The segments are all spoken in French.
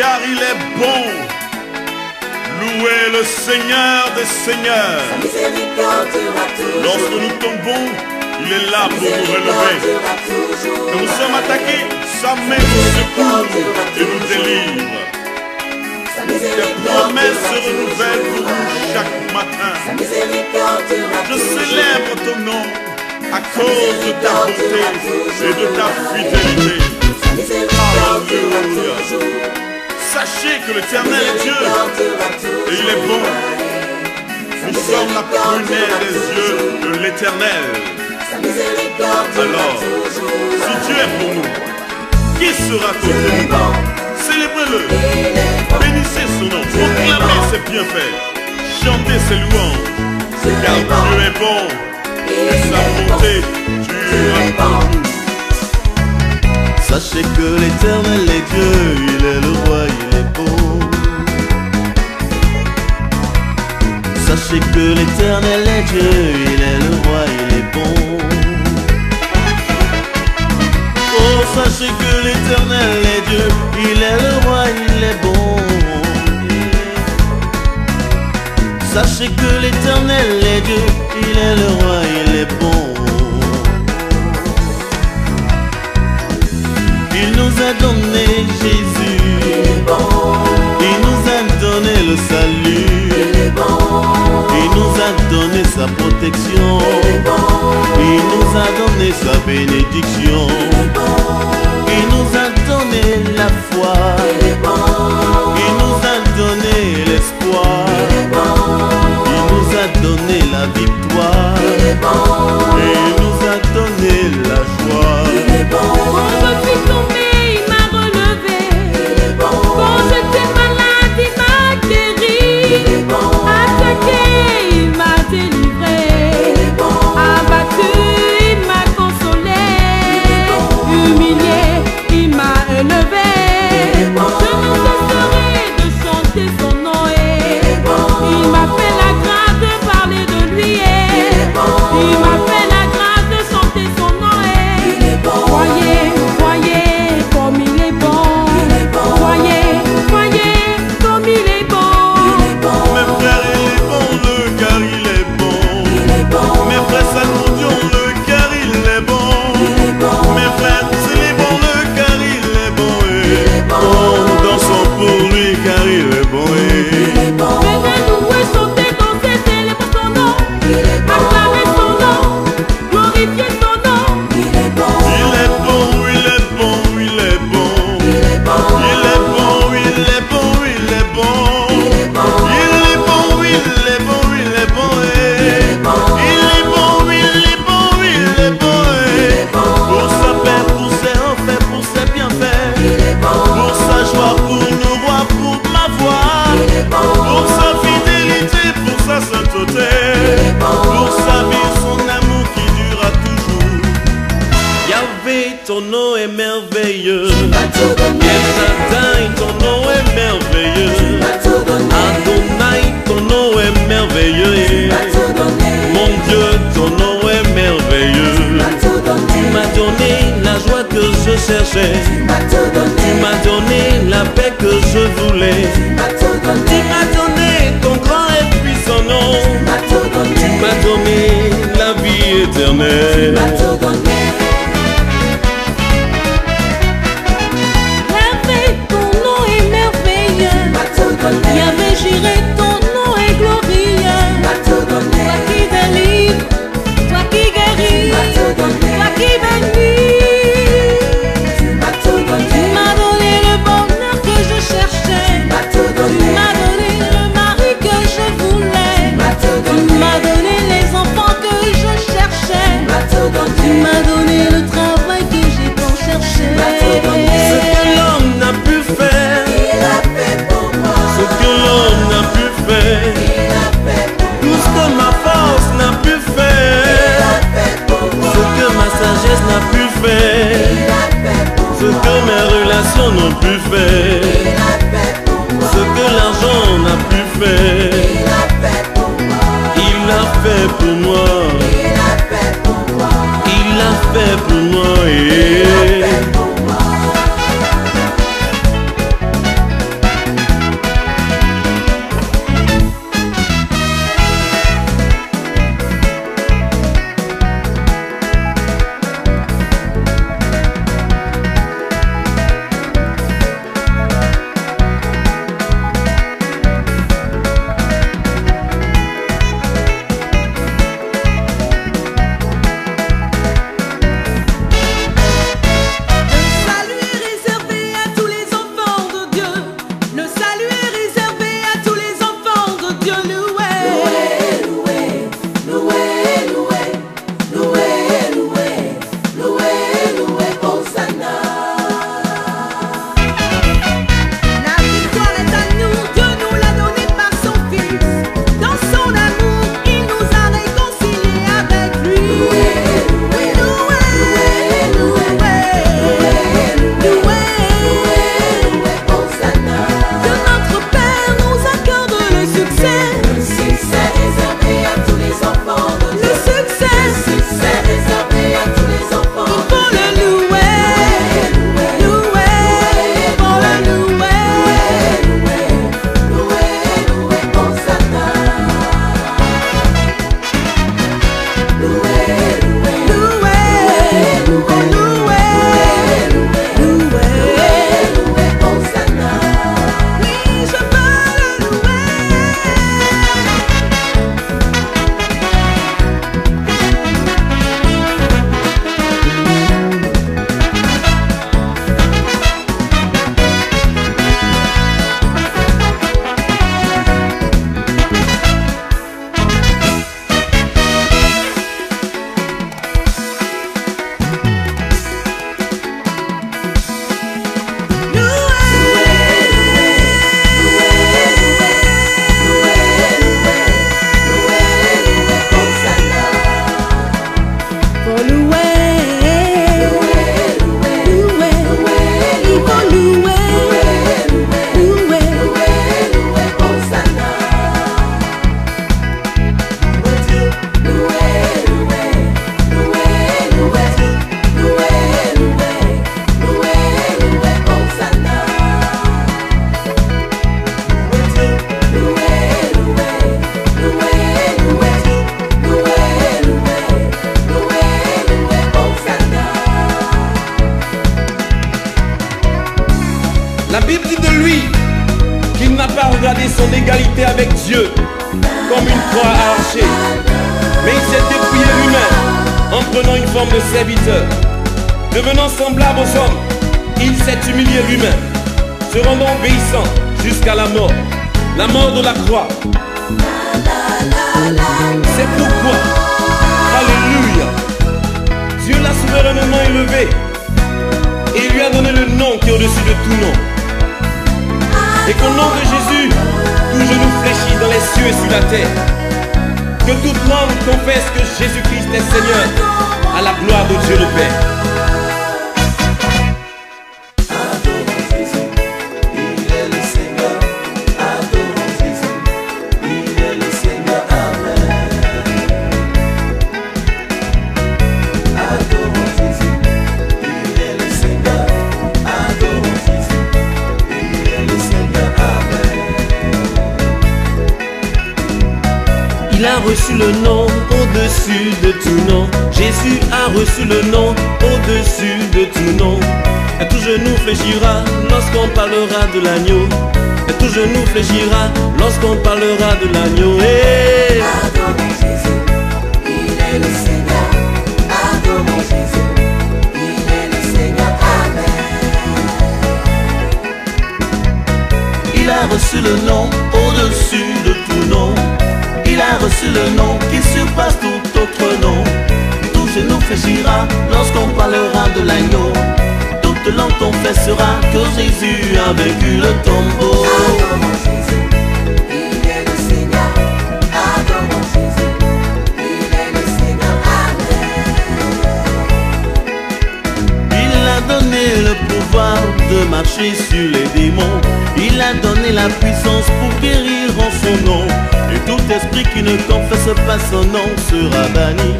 car il est bon. Louez le Seigneur des Seigneurs. Lorsque nous tombons, il est là pour nous relever. Quand nous sommes attaqués, sa main nous secoue et nous délivre. Tes promesses se renouvellent pour nous chaque matin. Je célèbre ton nom à cause de ta bonté et de ta fidélité. Sachez que l'éternel est Dieu et il est bon. Nous sommes la prunelle des yeux de l'éternel. Alors, si Dieu est pour nous, qui sera contre nous? Célébrez-le, bénissez son nom, proclamez ses bienfaits, chantez ses louanges, car Dieu est bon et sa bonté durera pour nous. Sachez que l'éternel est Dieu, il est le roi, il est beau. Sachez que l'éternel est Dieu, il est le roi, il est bon. Oh, sachez que l'éternel est Dieu, il est le roi, il est bon. Sachez que l'éternel est Dieu, il est le roi, il est bon. a donné Jésus. Il, est bon. Il nous a donné le salut. Il, est bon. Il nous a donné sa protection. Il, est bon. Il nous a donné sa bénédiction. Il nous a donné la foi. Il nous a donné l'espoir. Il nous a donné la victoire. Et nous sei nation n'ont pu faire. Ce que l'argent n'a pu faire. Il l'a fait pour moi. Obéissant jusqu'à la mort, la mort de la croix. C'est pourquoi, Alléluia, Dieu l'a souverainement élevé et lui a donné le nom qui est au-dessus de tout nom. Et qu'au nom de Jésus, tout genou fléchit dans les cieux et sur la terre. Que toute langue confesse que Jésus-Christ est Seigneur, à la gloire de Dieu le Père. A reçu le nom au-dessus de tout nom. Jésus a reçu le nom au-dessus de tout nom. Et tout genou fléchira lorsqu'on parlera de l'agneau. Et tout genou fléchira lorsqu'on parlera de l'agneau. Eh, Adorons Jésus, il est le Seigneur. Adorons Jésus, il est le Seigneur. Amen. Il a reçu le nom au-dessus de tout nom. A reçu le nom qui surpasse tout autre nom. Tout genou fléchira lorsqu'on parlera de l'agneau. Toute langue confessera que Jésus a vaincu le tombeau. Adorons Jésus, il est le Seigneur. Adorons Jésus, il est le Seigneur. Amen. Il a donné le pouvoir de marcher sur les démons. Il a donné la puissance pour guérir en son nom. Tout esprit qui ne confesse pas son nom sera banni.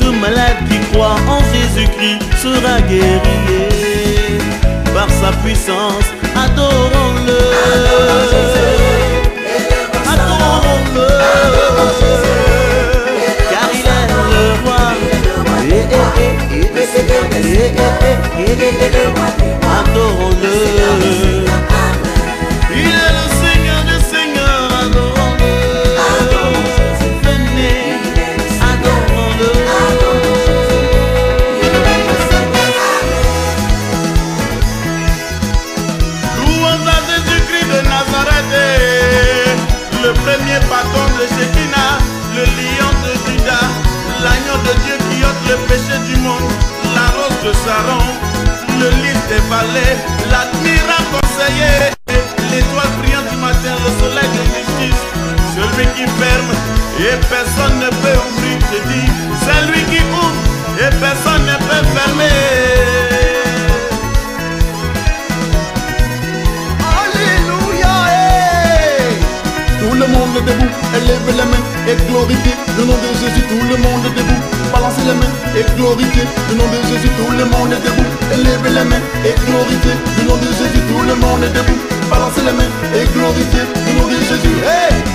Tout malade qui croit en Jésus-Christ sera guéri. Par sa puissance, adorons-le. Adorons-le. Car il est le roi. Adorons-le. Le monde est debout, balancez les mains et glorifiez le nom de Jésus. Tout le monde est debout, élève les mains et glorifiez le nom de Jésus. Tout le monde est debout, balancez les mains et glorifiez le nom de Jésus. Hey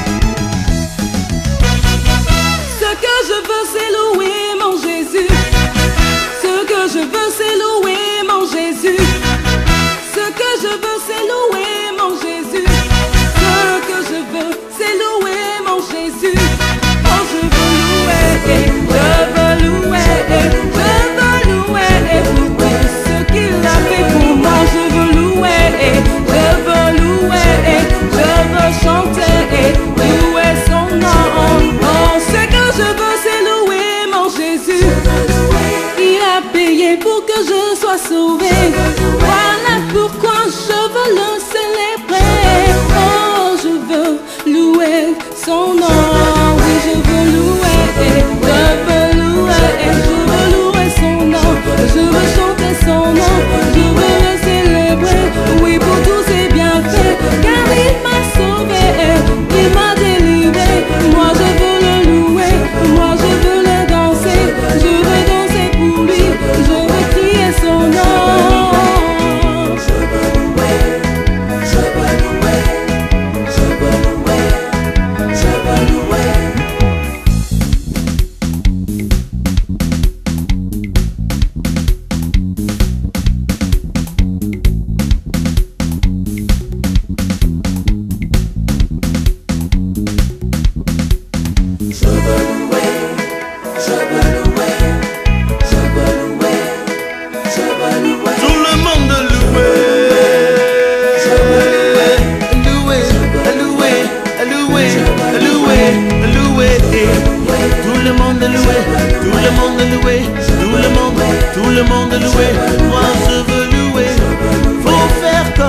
when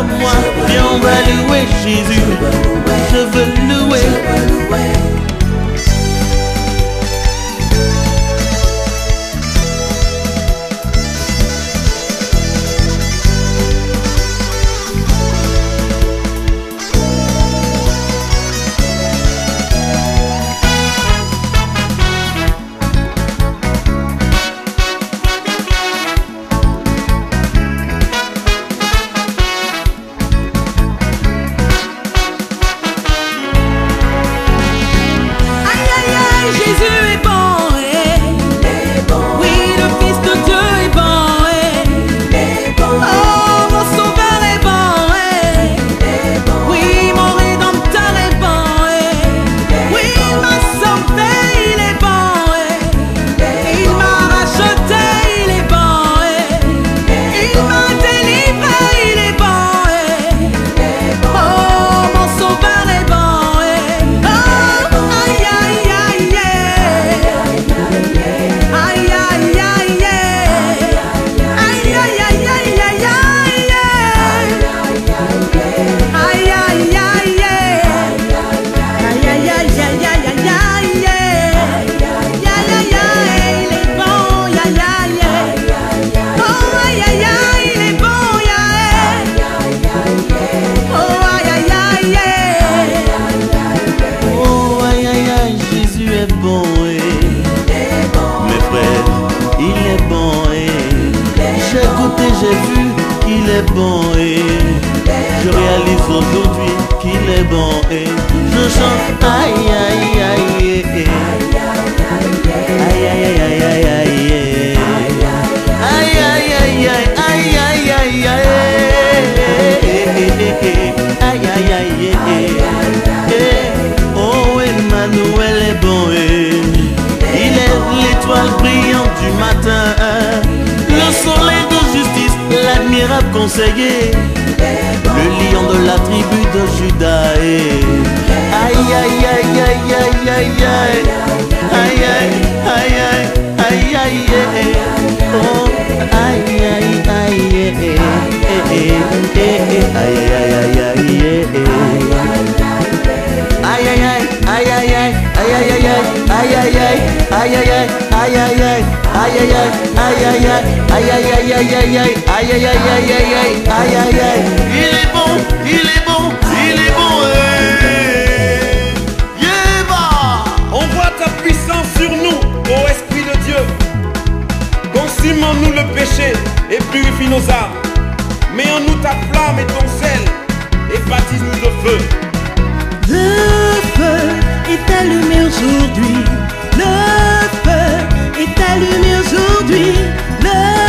moi, viens on va louer Jésus, je veux louer. le lion de la tribu de Judas. Aïe aïe aïe aïe aïe aïe aïe aïe aïe aïe aïe aïe aïe, aïe aïe aïe aïe aïe aïe aïe aïe aïe aïe aïe aïe aïe aïe aïe aïe aïe aïe aïe aïe aïe aïe aïe il est bon, il est bon, il est bon Yéba On voit ta puissance sur nous, ô Esprit de Dieu Consume-nous le péché et purifie nos âmes Mets en nous ta flamme et ton sel et baptise-nous de feu est allumé aujourd'hui. Le feu est allumé aujourd'hui. Le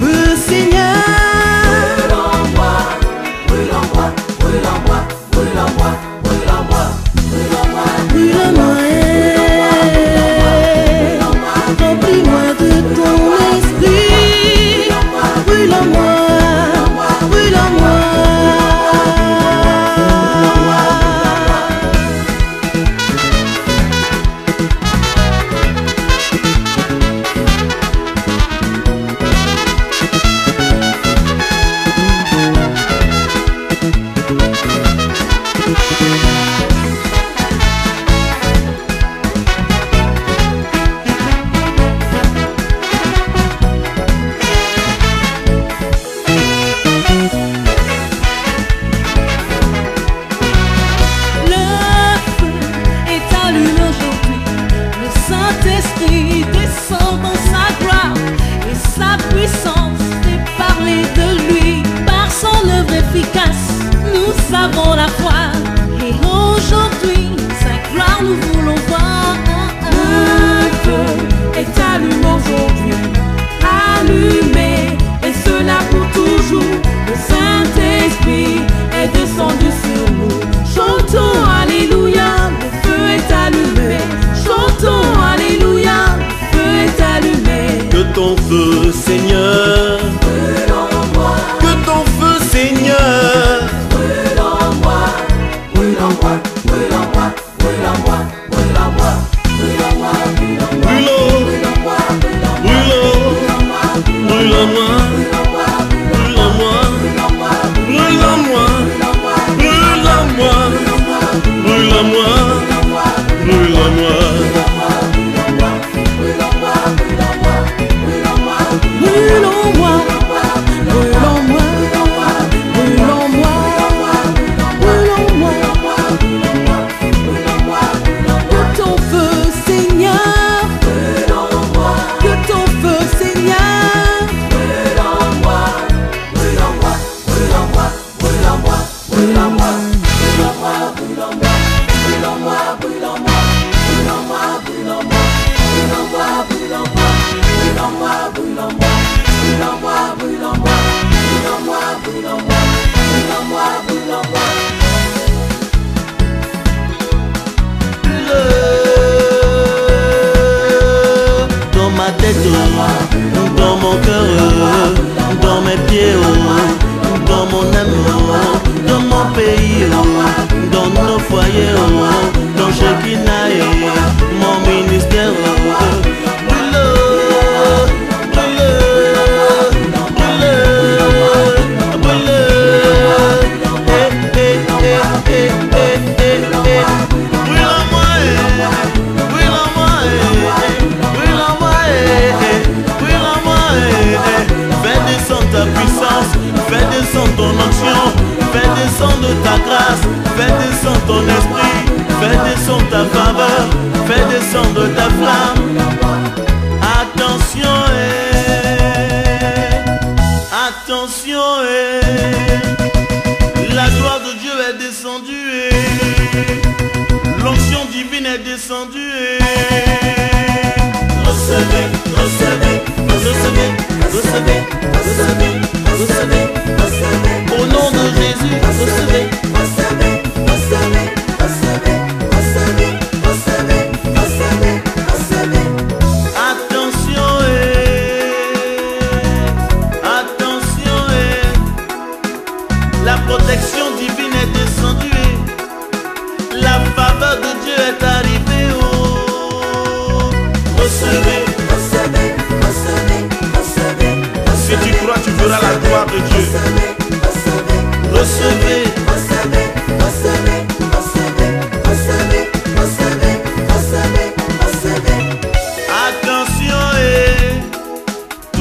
Você Oh.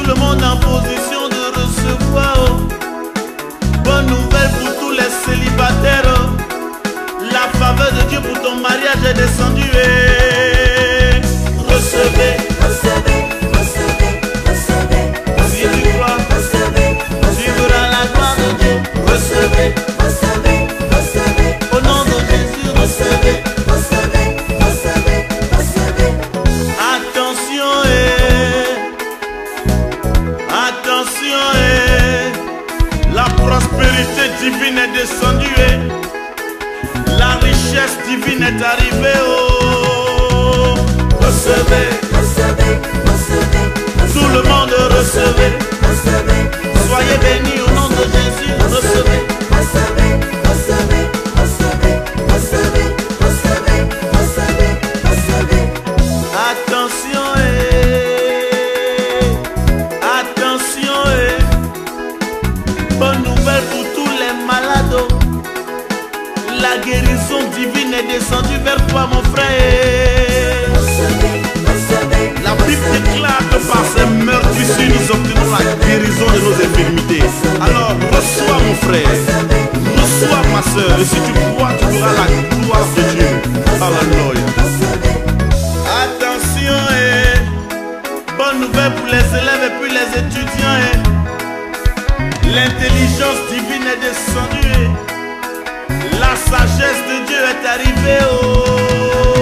le monde en position de recevoir. Bonne nouvelle pour tous les célibataires. La faveur de Dieu pour ton mariage est descendue. Eh. Recevez, recevez. vérité divine est descendue la richesse divine est arrivée. Oh, recevez, recevez, recevez, recevez. tout le monde recevez. et puis les étudiants. Et l'intelligence divine est descendue. La sagesse de Dieu est arrivée. Oh.